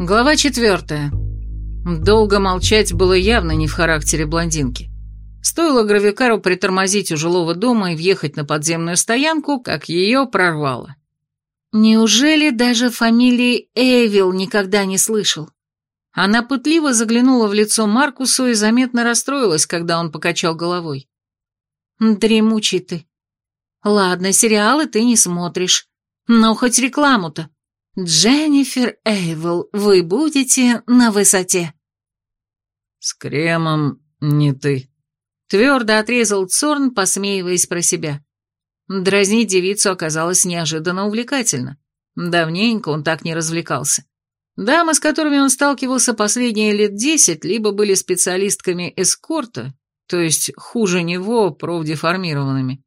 Глава четвертая. Долго молчать было явно не в характере блондинки. Стоило гравикару притормозить у жилого дома и въехать на подземную стоянку, как ее прорвало. Неужели даже фамилии Эйвил никогда не слышал? Она пытливо заглянула в лицо Маркусу и заметно расстроилась, когда он покачал головой. «Дремучий ты. Ладно, сериалы ты не смотришь, но хоть рекламу-то. Дженнифер Эйвел, вы будете на высоте». «С кремом не ты», — твердо отрезал Цорн, посмеиваясь про себя. Дразнить девицу оказалось неожиданно увлекательно. Давненько он так не развлекался. Дамы, с которыми он сталкивался последние лет десять, либо были специалистками эскорта, то есть хуже него профдеформированными,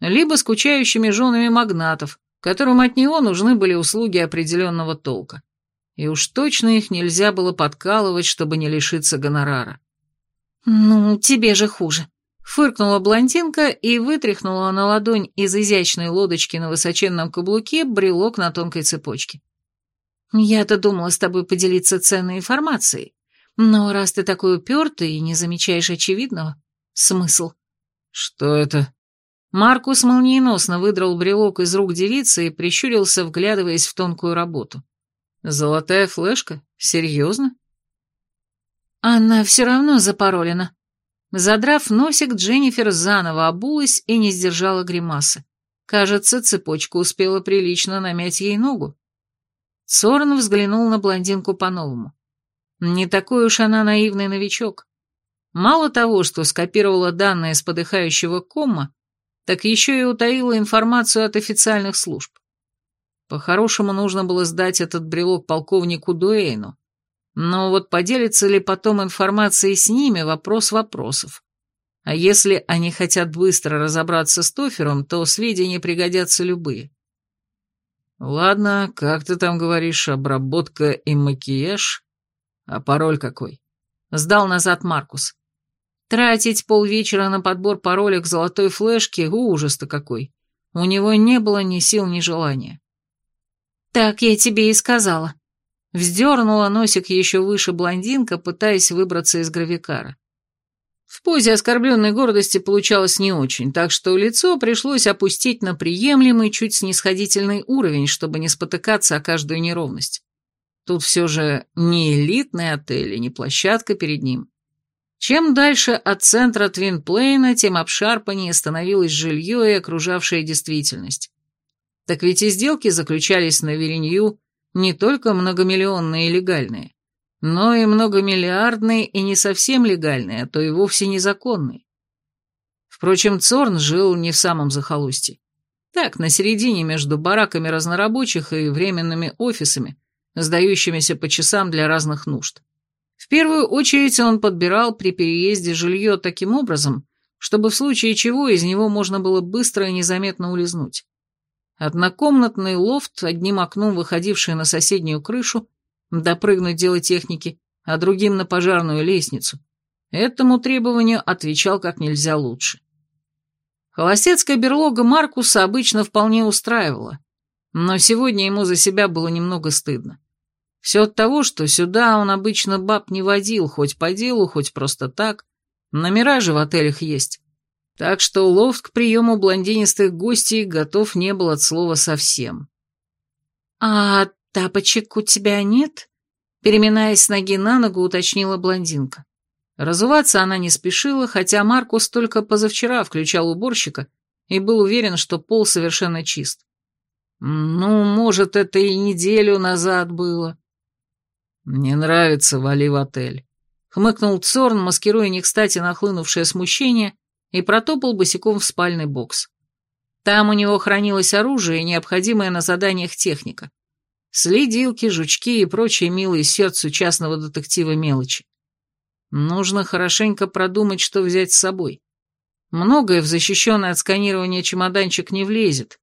либо скучающими женами магнатов, которым от него нужны были услуги определенного толка. И уж точно их нельзя было подкалывать, чтобы не лишиться гонорара. «Ну, тебе же хуже», — фыркнула блондинка и вытряхнула на ладонь из изящной лодочки на высоченном каблуке брелок на тонкой цепочке. «Я-то думала с тобой поделиться ценной информацией, но раз ты такой упертый и не замечаешь очевидного, смысл?» «Что это?» Маркус молниеносно выдрал брелок из рук девицы и прищурился, вглядываясь в тонкую работу. «Золотая флешка? Серьезно?» «Она все равно запаролена». Задрав носик, Дженнифер заново обулась и не сдержала гримасы. Кажется, цепочка успела прилично намять ей ногу. Сорн взглянул на блондинку по-новому. Не такой уж она наивный новичок. Мало того, что скопировала данные с подыхающего кома, так еще и утаила информацию от официальных служб. По-хорошему нужно было сдать этот брелок полковнику Дуэйну. Но вот поделится ли потом информацией с ними, вопрос вопросов. А если они хотят быстро разобраться с Тофером, то сведения пригодятся любые. Ладно, как ты там говоришь, обработка и макияж? А пароль какой? Сдал назад Маркус. Тратить полвечера на подбор пароля к золотой флешке — ужас-то какой. У него не было ни сил, ни желания. «Так я тебе и сказала». Вздернула носик еще выше блондинка, пытаясь выбраться из гравикара. В позе оскорбленной гордости получалось не очень, так что лицо пришлось опустить на приемлемый, чуть снисходительный уровень, чтобы не спотыкаться о каждую неровность. Тут все же не элитный отель и не площадка перед ним. Чем дальше от центра Твинплейна, тем обшарпаннее становилось жилье и окружавшая действительность. Так ведь и сделки заключались на Веренью не только многомиллионные и легальные, но и многомиллиардные и не совсем легальные, а то и вовсе незаконные. Впрочем, Цорн жил не в самом захолустье. Так, на середине между бараками разнорабочих и временными офисами, сдающимися по часам для разных нужд. В первую очередь он подбирал при переезде жилье таким образом, чтобы в случае чего из него можно было быстро и незаметно улизнуть. Однокомнатный лофт, одним окном выходивший на соседнюю крышу, допрыгнуть дело техники, а другим на пожарную лестницу. Этому требованию отвечал как нельзя лучше. Холостецкая берлога Маркуса обычно вполне устраивала, но сегодня ему за себя было немного стыдно. Все от того, что сюда он обычно баб не водил, хоть по делу, хоть просто так. Номера же в отелях есть. Так что лофт к приему блондинистых гостей готов не был от слова совсем. «А тапочек у тебя нет?» Переминаясь с ноги на ногу, уточнила блондинка. Разуваться она не спешила, хотя Маркус только позавчера включал уборщика и был уверен, что пол совершенно чист. Ну, может, это и неделю назад было. «Не нравится, вали в отель», — хмыкнул Цорн, маскируя не кстати нахлынувшее смущение, и протопал босиком в спальный бокс. Там у него хранилось оружие, необходимое на заданиях техника. Следилки, жучки и прочие милые сердцу частного детектива мелочи. Нужно хорошенько продумать, что взять с собой. Многое в защищенный от сканирования чемоданчик не влезет,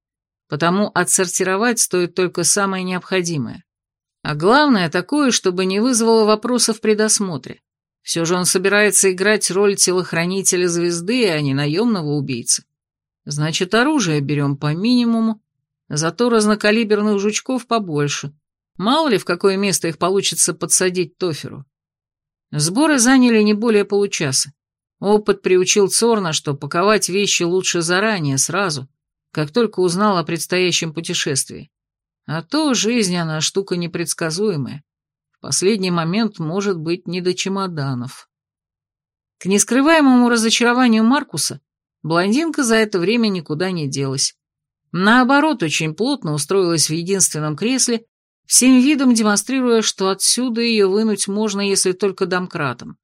потому отсортировать стоит только самое необходимое. А главное, такое, чтобы не вызвало вопросов при досмотре. Все же он собирается играть роль телохранителя звезды, а не наемного убийцы. Значит, оружие берем по минимуму, зато разнокалиберных жучков побольше. Мало ли, в какое место их получится подсадить Тоферу. Сборы заняли не более получаса. Опыт приучил Цорна, что паковать вещи лучше заранее, сразу, как только узнал о предстоящем путешествии. А то жизнь, она штука непредсказуемая. В последний момент может быть не до чемоданов. К нескрываемому разочарованию Маркуса, блондинка за это время никуда не делась. Наоборот, очень плотно устроилась в единственном кресле, всем видом демонстрируя, что отсюда ее вынуть можно, если только домкратом.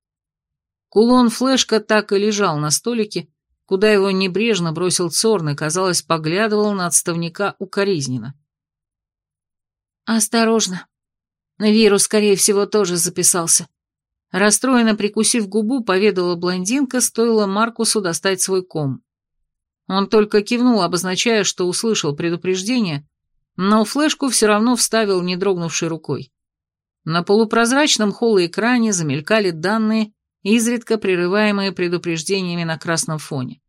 Кулон-флешка так и лежал на столике, куда его небрежно бросил Цорн и, казалось, поглядывал на отставника укоризненно. «Осторожно. Вирус, скорее всего, тоже записался». Расстроенно прикусив губу, поведала блондинка, стоило Маркусу достать свой ком. Он только кивнул, обозначая, что услышал предупреждение, но флешку все равно вставил, не дрогнувшей рукой. На полупрозрачном холлоэкране замелькали данные, изредка прерываемые предупреждениями на красном фоне.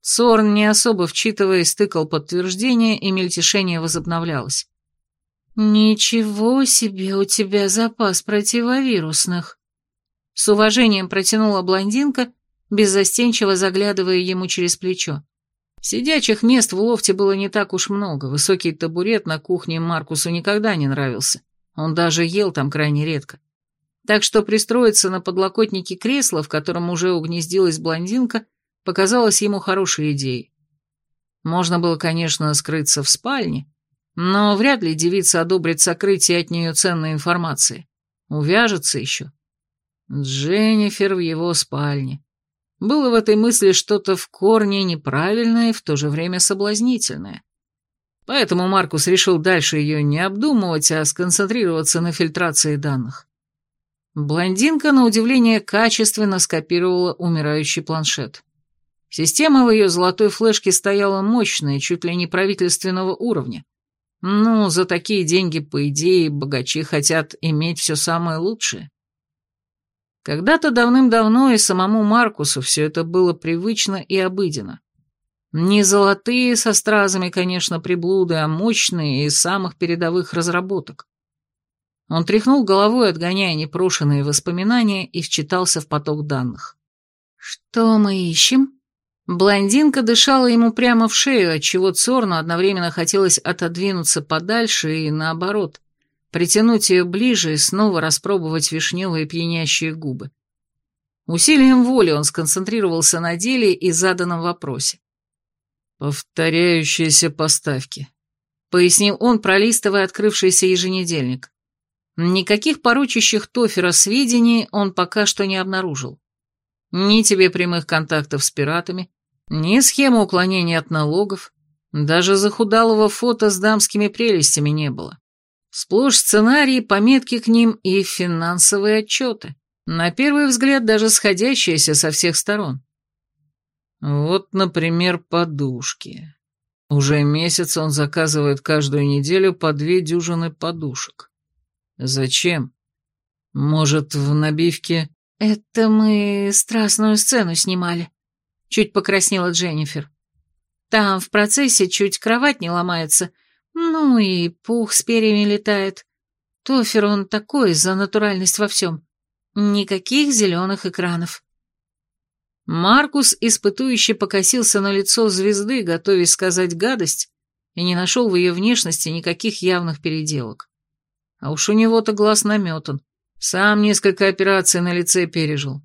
Сорн, не особо вчитываясь, тыкал подтверждение, и мельтешение возобновлялось. «Ничего себе у тебя запас противовирусных!» С уважением протянула блондинка, беззастенчиво заглядывая ему через плечо. Сидячих мест в лофте было не так уж много, высокий табурет на кухне Маркусу никогда не нравился, он даже ел там крайне редко. Так что пристроиться на подлокотнике кресла, в котором уже угнездилась блондинка, показалось ему хорошей идеей. Можно было, конечно, скрыться в спальне, но вряд ли девица одобрит сокрытие от нее ценной информации. Увяжется еще. Дженнифер в его спальне. Было в этой мысли что-то в корне неправильное и в то же время соблазнительное. Поэтому Маркус решил дальше ее не обдумывать, а сконцентрироваться на фильтрации данных. Блондинка, на удивление, качественно скопировала умирающий планшет. Система в ее золотой флешке стояла мощная, чуть ли не правительственного уровня. Ну, за такие деньги, по идее, богачи хотят иметь все самое лучшее. Когда-то давным-давно и самому Маркусу все это было привычно и обыденно. Не золотые со стразами, конечно, приблуды, а мощные из самых передовых разработок. Он тряхнул головой, отгоняя непрошенные воспоминания, и вчитался в поток данных. «Что мы ищем?» Блондинка дышала ему прямо в шею, отчего Цорну одновременно хотелось отодвинуться подальше и, наоборот, притянуть ее ближе и снова распробовать вишневые пьянящие губы. Усилием воли он сконцентрировался на деле и заданном вопросе. «Повторяющиеся поставки», — пояснил он, пролистывая открывшийся еженедельник. Никаких поручащих Тофера сведений он пока что не обнаружил. Ни тебе прямых контактов с пиратами, ни схемы уклонения от налогов, даже захудалого фото с дамскими прелестями не было. Сплошь сценарии, пометки к ним и финансовые отчеты. На первый взгляд даже сходящиеся со всех сторон. Вот, например, подушки. Уже месяц он заказывает каждую неделю по две дюжины подушек. Зачем? Может, в набивке... Это мы страстную сцену снимали. Чуть покраснела Дженнифер. Там в процессе чуть кровать не ломается, ну и пух с перьями летает. Тофер он такой за натуральность во всем. Никаких зеленых экранов. Маркус испытующе покосился на лицо звезды, готовясь сказать гадость, и не нашел в ее внешности никаких явных переделок. А уж у него-то глаз наметан. Сам несколько операций на лице пережил.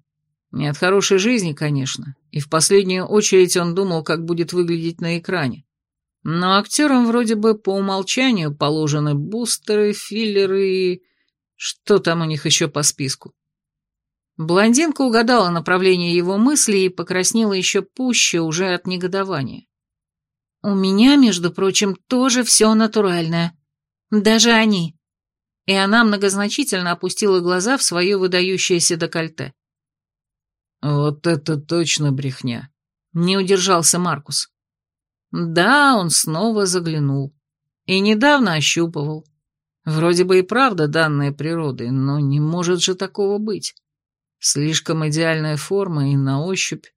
Не от хорошей жизни, конечно, и в последнюю очередь он думал, как будет выглядеть на экране. Но актерам вроде бы по умолчанию положены бустеры, филлеры и... Что там у них еще по списку? Блондинка угадала направление его мыслей и покраснела еще пуще уже от негодования. «У меня, между прочим, тоже все натуральное. Даже они». И она многозначительно опустила глаза в свое выдающееся декольте. «Вот это точно брехня!» — не удержался Маркус. Да, он снова заглянул. И недавно ощупывал. Вроде бы и правда данные природой, но не может же такого быть. Слишком идеальная форма и на ощупь.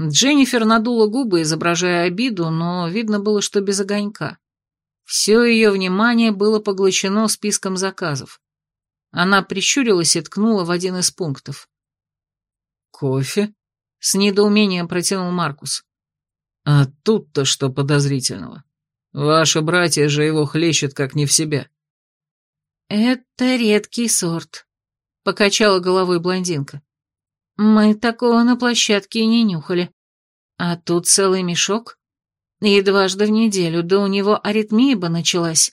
Дженнифер надула губы, изображая обиду, но видно было, что без огонька. Все ее внимание было поглощено списком заказов. Она прищурилась и ткнула в один из пунктов. «Кофе?» — с недоумением протянул Маркус. «А тут-то что подозрительного? Ваши братья же его хлещут как не в себя». «Это редкий сорт», — покачала головой блондинка. «Мы такого на площадке и не нюхали. А тут целый мешок. И дважды в неделю, да у него аритмия бы началась».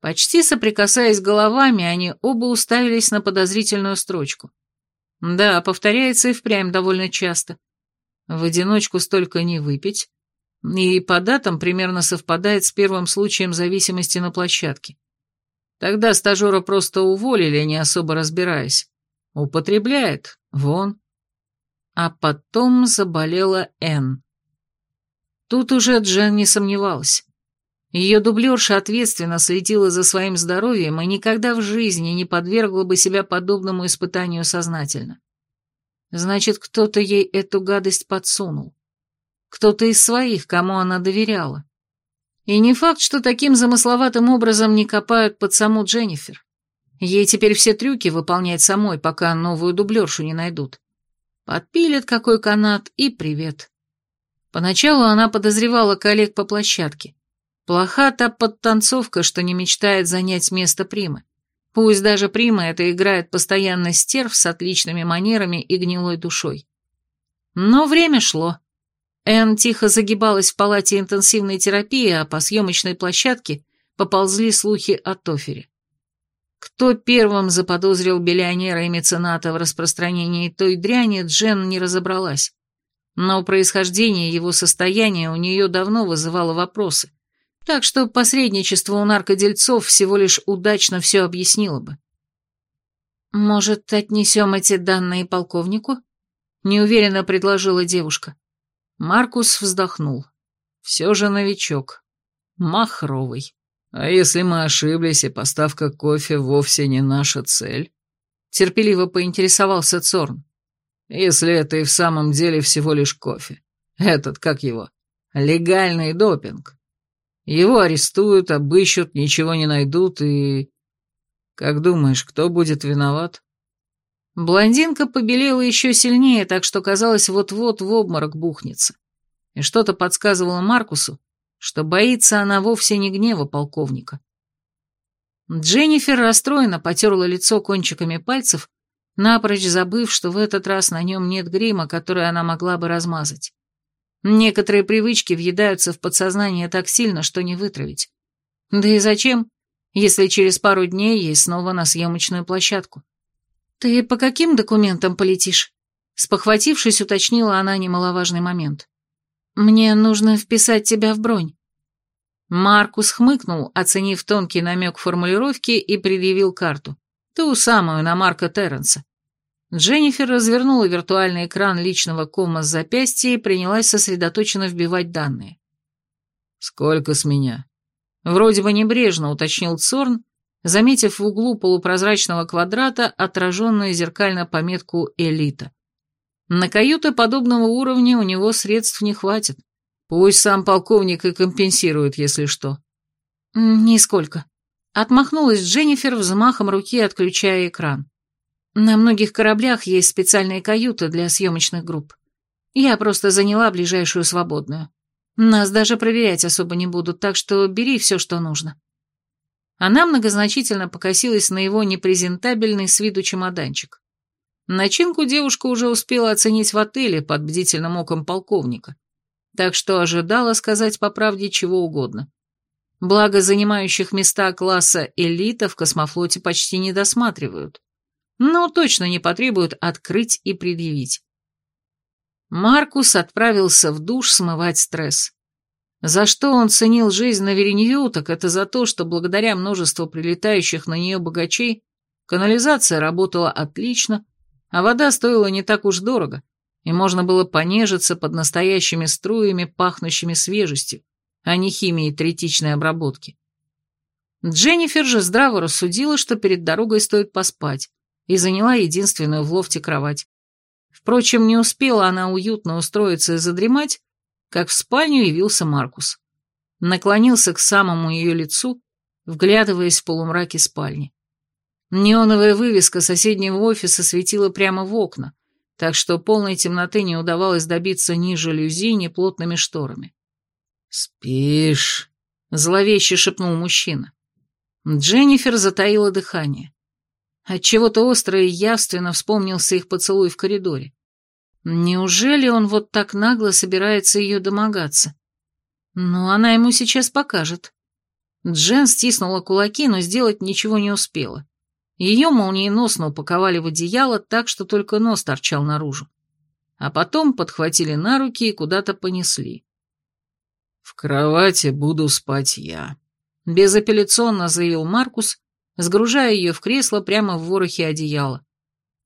Почти соприкасаясь головами, они оба уставились на подозрительную строчку. Да, повторяется и впрямь довольно часто. В одиночку столько не выпить, и по датам примерно совпадает с первым случаем зависимости на площадке. Тогда стажера просто уволили, не особо разбираясь. Употребляет, вон. А потом заболела Энн. Тут уже Джен не сомневалась. Ее дублерша ответственно следила за своим здоровьем и никогда в жизни не подвергла бы себя подобному испытанию сознательно. Значит, кто-то ей эту гадость подсунул. Кто-то из своих, кому она доверяла. И не факт, что таким замысловатым образом не копают под саму Дженнифер. Ей теперь все трюки выполнять самой, пока новую дублершу не найдут. Подпилят какой канат и привет. Поначалу она подозревала коллег по площадке. Плоха та подтанцовка, что не мечтает занять место Примы. Пусть даже Прима это играет постоянно стерв с отличными манерами и гнилой душой. Но время шло. Энн тихо загибалась в палате интенсивной терапии, а по съемочной площадке поползли слухи о Тофере. Кто первым заподозрил биллионера и мецената в распространении той дряни, Джен не разобралась. Но происхождение его состояния у нее давно вызывало вопросы, так что посредничество у наркодельцов всего лишь удачно все объяснило бы. «Может, отнесем эти данные полковнику?» — неуверенно предложила девушка. Маркус вздохнул. Все же новичок. Махровый. А если мы ошиблись, и поставка кофе вовсе не наша цель? Терпеливо поинтересовался Цорн. Если это и в самом деле всего лишь кофе. Этот, как его, легальный допинг. Его арестуют, обыщут, ничего не найдут и... Как думаешь, кто будет виноват? Блондинка побелела еще сильнее, так что казалось, вот-вот в обморок бухнется. И что-то подсказывало Маркусу, что боится она вовсе не гнева полковника. Дженнифер расстроенно потерла лицо кончиками пальцев, напрочь забыв, что в этот раз на нем нет грима, который она могла бы размазать. Некоторые привычки въедаются в подсознание так сильно, что не вытравить. Да и зачем, если через пару дней ей снова на съемочную площадку? «Ты по каким документам полетишь?» Спохватившись, уточнила она немаловажный момент. «Мне нужно вписать тебя в бронь». Маркус хмыкнул, оценив тонкий намек формулировки, и предъявил карту. Ту самую на Марка Терренса. Дженнифер развернула виртуальный экран личного кома с запястья и принялась сосредоточенно вбивать данные. «Сколько с меня?» Вроде бы небрежно уточнил Цорн, заметив в углу полупрозрачного квадрата отраженную зеркально пометку «Элита». На каюты подобного уровня у него средств не хватит. Пусть сам полковник и компенсирует, если что. «Нисколько». Отмахнулась Дженнифер взмахом руки, отключая экран. На многих кораблях есть специальные каюты для съемочных групп. Я просто заняла ближайшую свободную. Нас даже проверять особо не будут, так что бери все, что нужно». Она многозначительно покосилась на его непрезентабельный с виду чемоданчик. Начинку девушка уже успела оценить в отеле под бдительным оком полковника, так что ожидала сказать по правде чего угодно. Благо, занимающих места класса элита в космофлоте почти не досматривают но точно не потребуют открыть и предъявить. Маркус отправился в душ смывать стресс. За что он ценил жизнь на Веренью, так это за то, что благодаря множеству прилетающих на нее богачей канализация работала отлично, а вода стоила не так уж дорого, и можно было понежиться под настоящими струями, пахнущими свежестью, а не химией третичной обработки. Дженнифер же здраво рассудила, что перед дорогой стоит поспать, и заняла единственную в лофте кровать. Впрочем, не успела она уютно устроиться и задремать, как в спальню явился Маркус. наклонился к самому ее лицу, вглядываясь в полумраке спальни. Неоновая вывеска соседнего офиса светила прямо в окна, так что полной темноты не удавалось добиться ни жалюзи, ни плотными шторами. «Спишь?» — зловеще шепнул мужчина. Дженнифер затаила дыхание. Отчего-то остро и явственно вспомнился их поцелуй в коридоре. Неужели он вот так нагло собирается ее домогаться? Ну, она ему сейчас покажет. Джен стиснула кулаки, но сделать ничего не успела. Ее молниеносно упаковали в одеяло так, что только нос торчал наружу. А потом подхватили на руки и куда-то понесли. «В кровати буду спать я», — безапелляционно заявил Маркус, сгружая ее в кресло прямо в ворохе одеяла.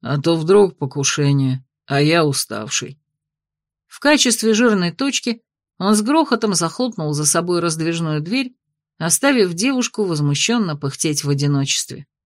«А то вдруг покушение, а я уставший». В качестве жирной точки он с грохотом захлопнул за собой раздвижную дверь, оставив девушку возмущенно пыхтеть в одиночестве.